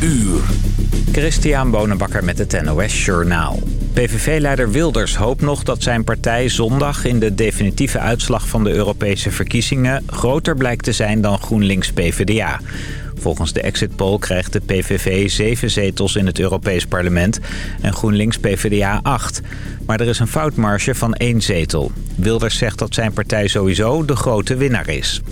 uur. Christian Bonenbakker met het NOS Journaal. PVV-leider Wilders hoopt nog dat zijn partij zondag in de definitieve uitslag van de Europese verkiezingen groter blijkt te zijn dan GroenLinks-PVDA. Volgens de exit poll krijgt de PVV zeven zetels in het Europees parlement en GroenLinks-PVDA acht. Maar er is een foutmarge van één zetel. Wilders zegt dat zijn partij sowieso de grote winnaar is.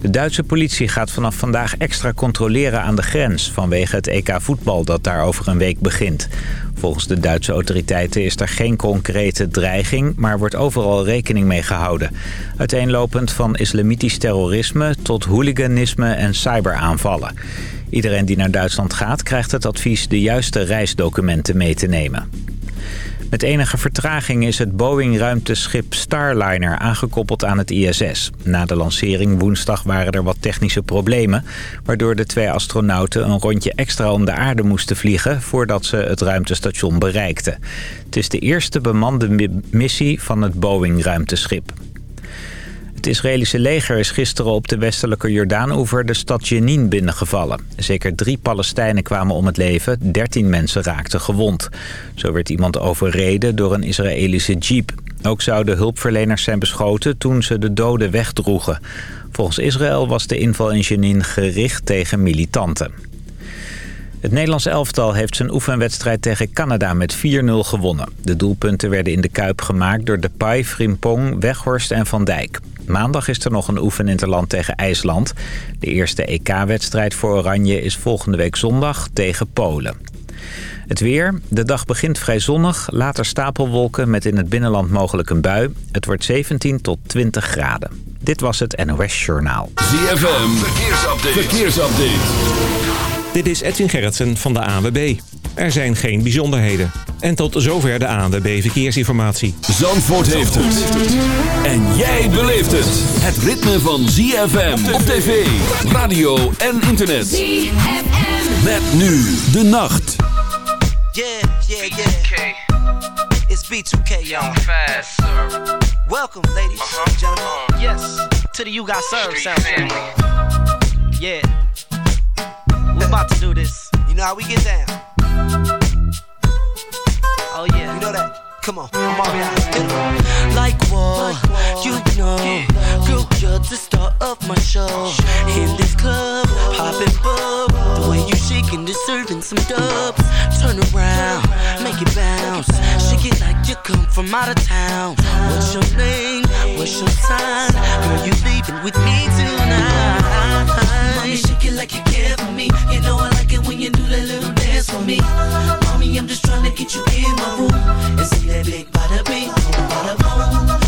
De Duitse politie gaat vanaf vandaag extra controleren aan de grens... vanwege het EK voetbal dat daar over een week begint. Volgens de Duitse autoriteiten is er geen concrete dreiging... maar wordt overal rekening mee gehouden. Uiteenlopend van islamitisch terrorisme tot hooliganisme en cyberaanvallen. Iedereen die naar Duitsland gaat krijgt het advies de juiste reisdocumenten mee te nemen. Met enige vertraging is het Boeing-ruimteschip Starliner aangekoppeld aan het ISS. Na de lancering woensdag waren er wat technische problemen... waardoor de twee astronauten een rondje extra om de aarde moesten vliegen... voordat ze het ruimtestation bereikten. Het is de eerste bemande missie van het Boeing-ruimteschip. Het Israëlische leger is gisteren op de westelijke Jordaanoever de stad Jenin binnengevallen. Zeker drie Palestijnen kwamen om het leven, dertien mensen raakten gewond. Zo werd iemand overreden door een Israëlische jeep. Ook zouden hulpverleners zijn beschoten toen ze de doden wegdroegen. Volgens Israël was de inval in Jenin gericht tegen militanten. Het Nederlands elftal heeft zijn oefenwedstrijd tegen Canada met 4-0 gewonnen. De doelpunten werden in de Kuip gemaakt door Depay, Frimpong, Weghorst en Van Dijk. Maandag is er nog een oefeninterland tegen IJsland. De eerste EK-wedstrijd voor Oranje is volgende week zondag tegen Polen. Het weer. De dag begint vrij zonnig. Later stapelwolken met in het binnenland mogelijk een bui. Het wordt 17 tot 20 graden. Dit was het NOS Journaal. ZFM. Verkeersupdate. Verkeersupdate. Dit is Edwin Gerritsen van de ANWB. Er zijn geen bijzonderheden. En tot zover de ANWB Verkeersinformatie. Zandvoort heeft het. En jij beleeft het. Het ritme van ZFM op tv, radio en internet. ZFM. Met nu de nacht. Yeah, yeah, yeah. It's B2K, y'all. Fast, Welcome, ladies and uh-huh. gentlemen. Yes, to the You Got Served sound. Yeah. We're about to do this. You know how we get down. Oh yeah. You know that. Come on, I'm already Like what? Like you know, yeah. girl, you're the star of my show. In this club, popping bub. The way you shaking, deserving some dubs. Turn around, make it bounce. Shake it like you come from out of town. What's your name? What's your sign? Girl, you leaving with me tonight. Mommy, shake it like you care for me. You know I like it when you do that little dance for me. Mommy, I'm just trying to get you in my room and see that big bada bing, bada boom.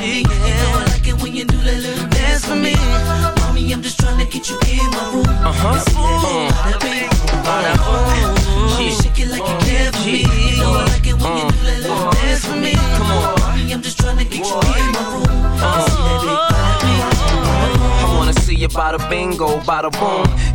You can. You know I like it when you do that little dance for me. Mommy, I'm just trying to get you in my room. Uh huh. Bada bing, bada boom. She shake it like you care for me. You know I like it when you do that little dance for me. Come on, mommy, I'm just trying to get you in my room. Uh-huh. See that big you bada bingo, bada boom.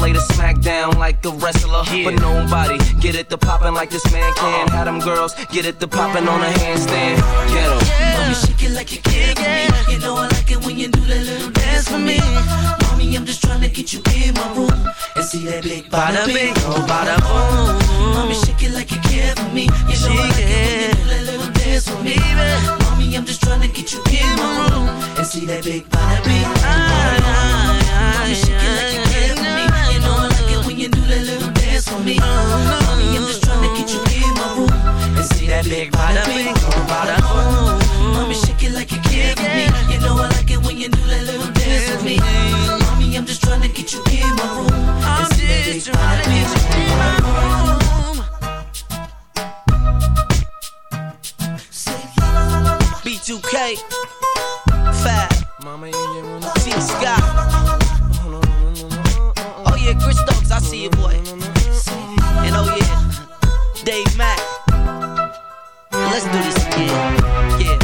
lay the smack down like a wrestler. But nobody get it to poppin' like this man can. Uh-huh. Have them girls get it to poppin' on a handstand. Get em. Yeah. Mommy, shake it like you care for me. You know I like it when you do that little dance for me. Mommy, I'm just trying to get you in my room and see that big bada bing, oh bada boom. Mommy, shake it like you care for me. You know I like it when you do that little dance for me. Mommy, I'm just trying to get you in my room and see that big bada bing, oh bada boom. me. Mommy, I'm just trying to get you in my room and see that big body, big body. Mommy, shake it like you care for me. You know I like it when you do that little dance with me. Mommy, I'm just trying to get you in my room and see that big body, big body. B2K, Fat, Mama, T Scott. Oh yeah, Chris Dogs, I see you, boy. Oh yeah, Dave Mack. Let's do this again. Yeah.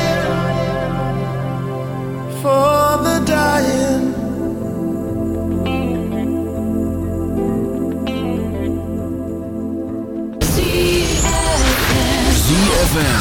ZFM.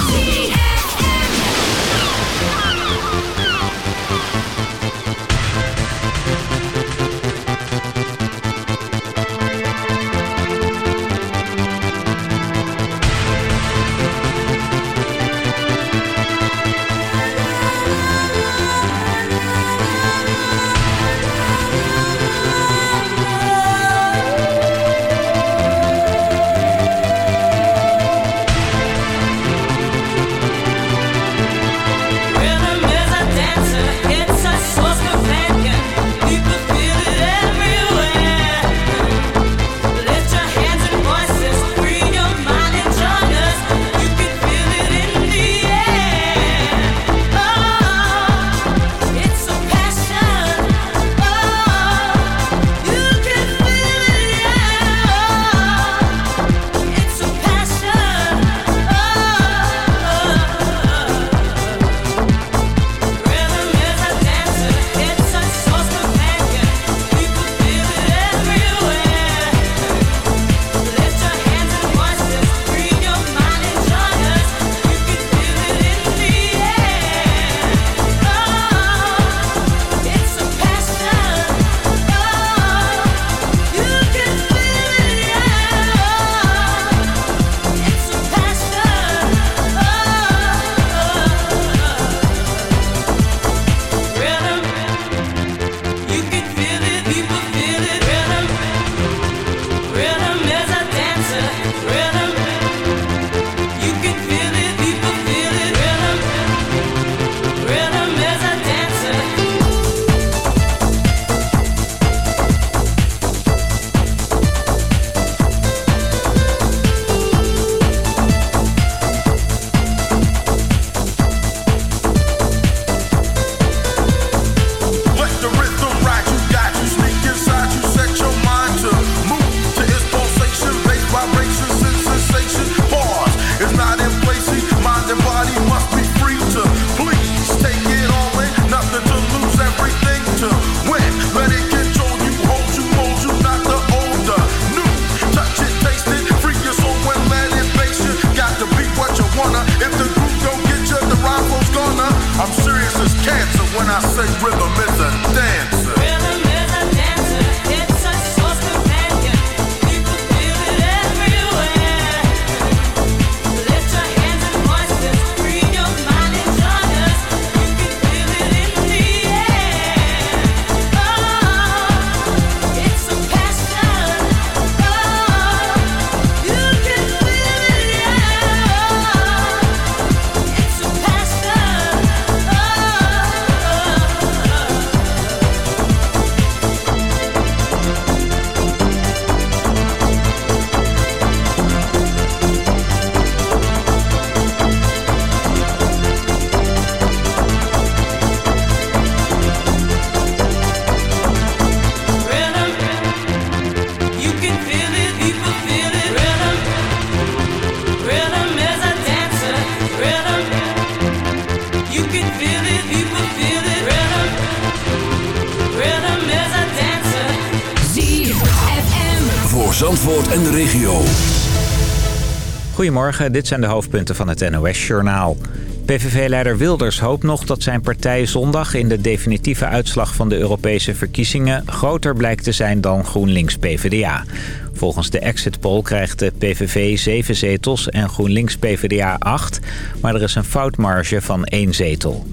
Goedemorgen, dit zijn de hoofdpunten van het NOS-journaal. PVV-leider Wilders hoopt nog dat zijn partij zondag in de definitieve uitslag van de Europese verkiezingen groter blijkt te zijn dan GroenLinks-PVDA. Volgens de exit poll krijgt de PVV 7 zetels en GroenLinks-PVDA 8, maar er is een foutmarge van 1 zetel.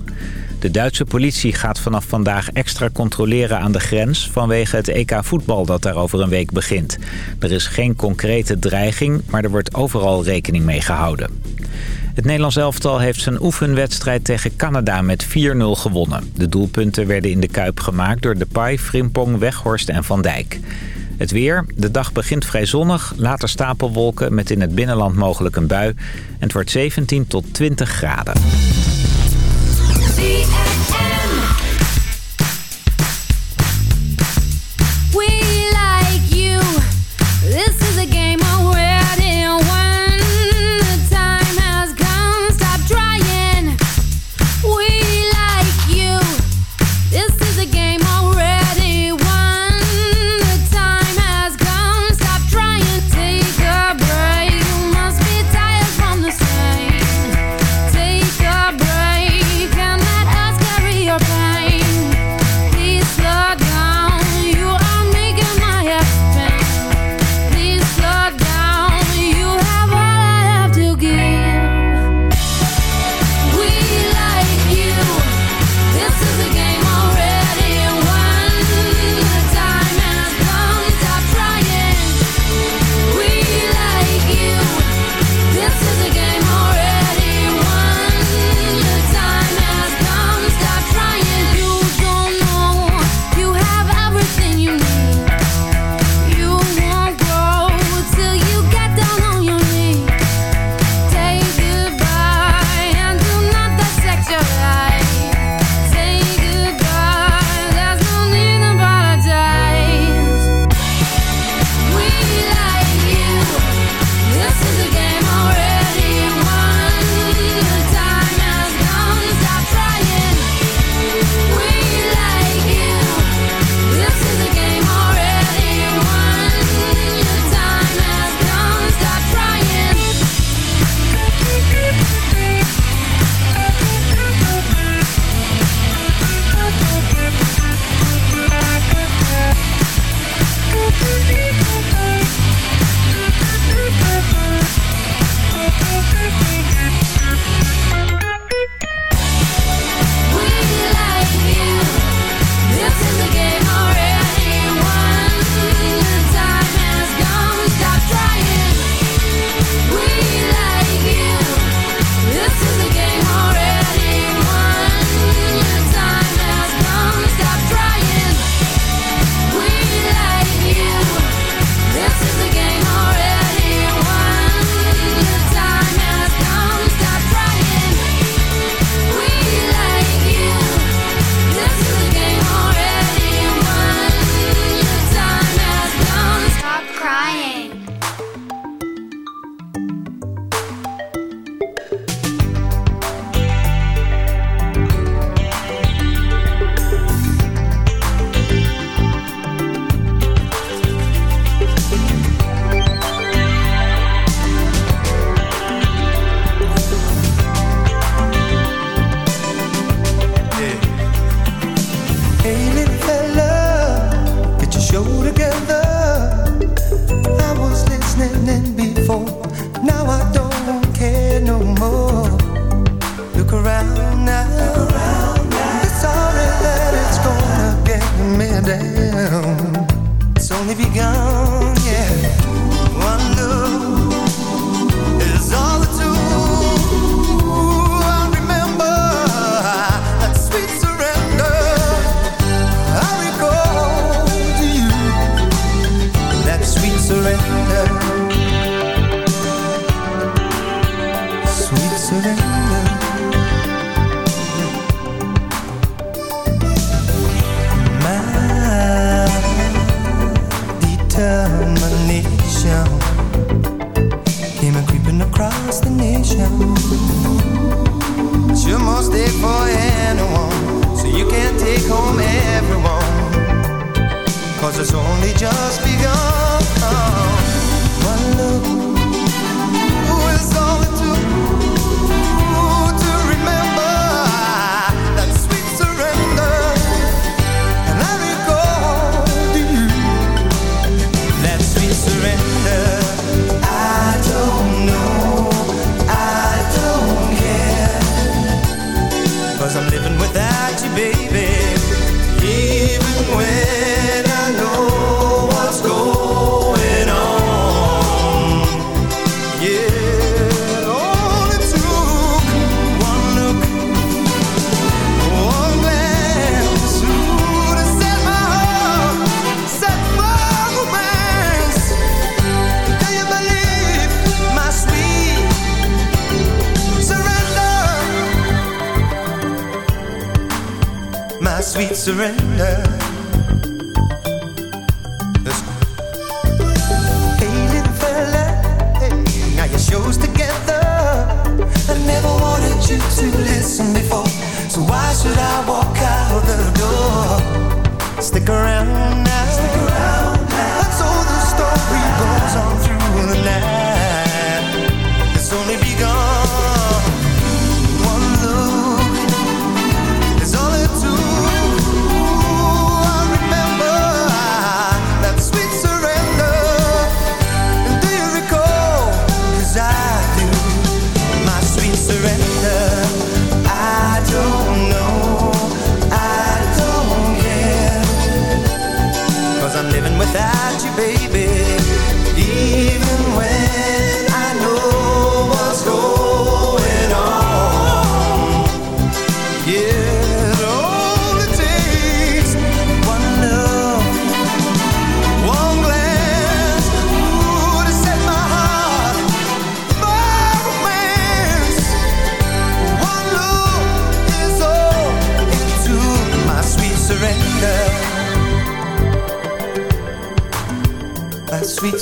De Duitse politie gaat vanaf vandaag extra controleren aan de grens... vanwege het EK voetbal dat daar over een week begint. Er is geen concrete dreiging, maar er wordt overal rekening mee gehouden. Het Nederlands elftal heeft zijn oefenwedstrijd tegen Canada met 4-0 gewonnen. De doelpunten werden in de Kuip gemaakt door Depay, Frimpong, Weghorst en Van Dijk. Het weer. De dag begint vrij zonnig, later stapelwolken met in het binnenland mogelijk een bui. En het wordt 17 tot 20 graden.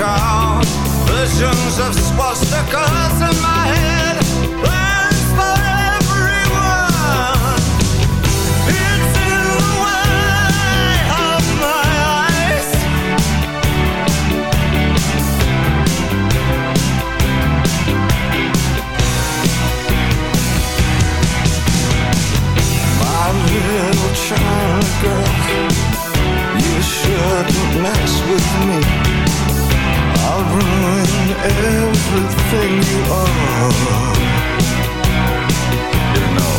call Visions of swastikas in my head everything you are. You know,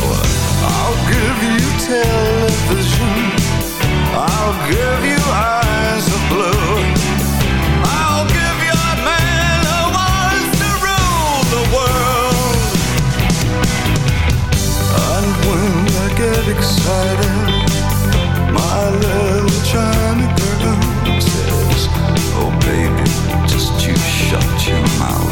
I'll give you television. I'll give you eyes of blue. I'll give your man who wants to rule the world. And when I get excited My little China girl says, oh baby shut your mouth.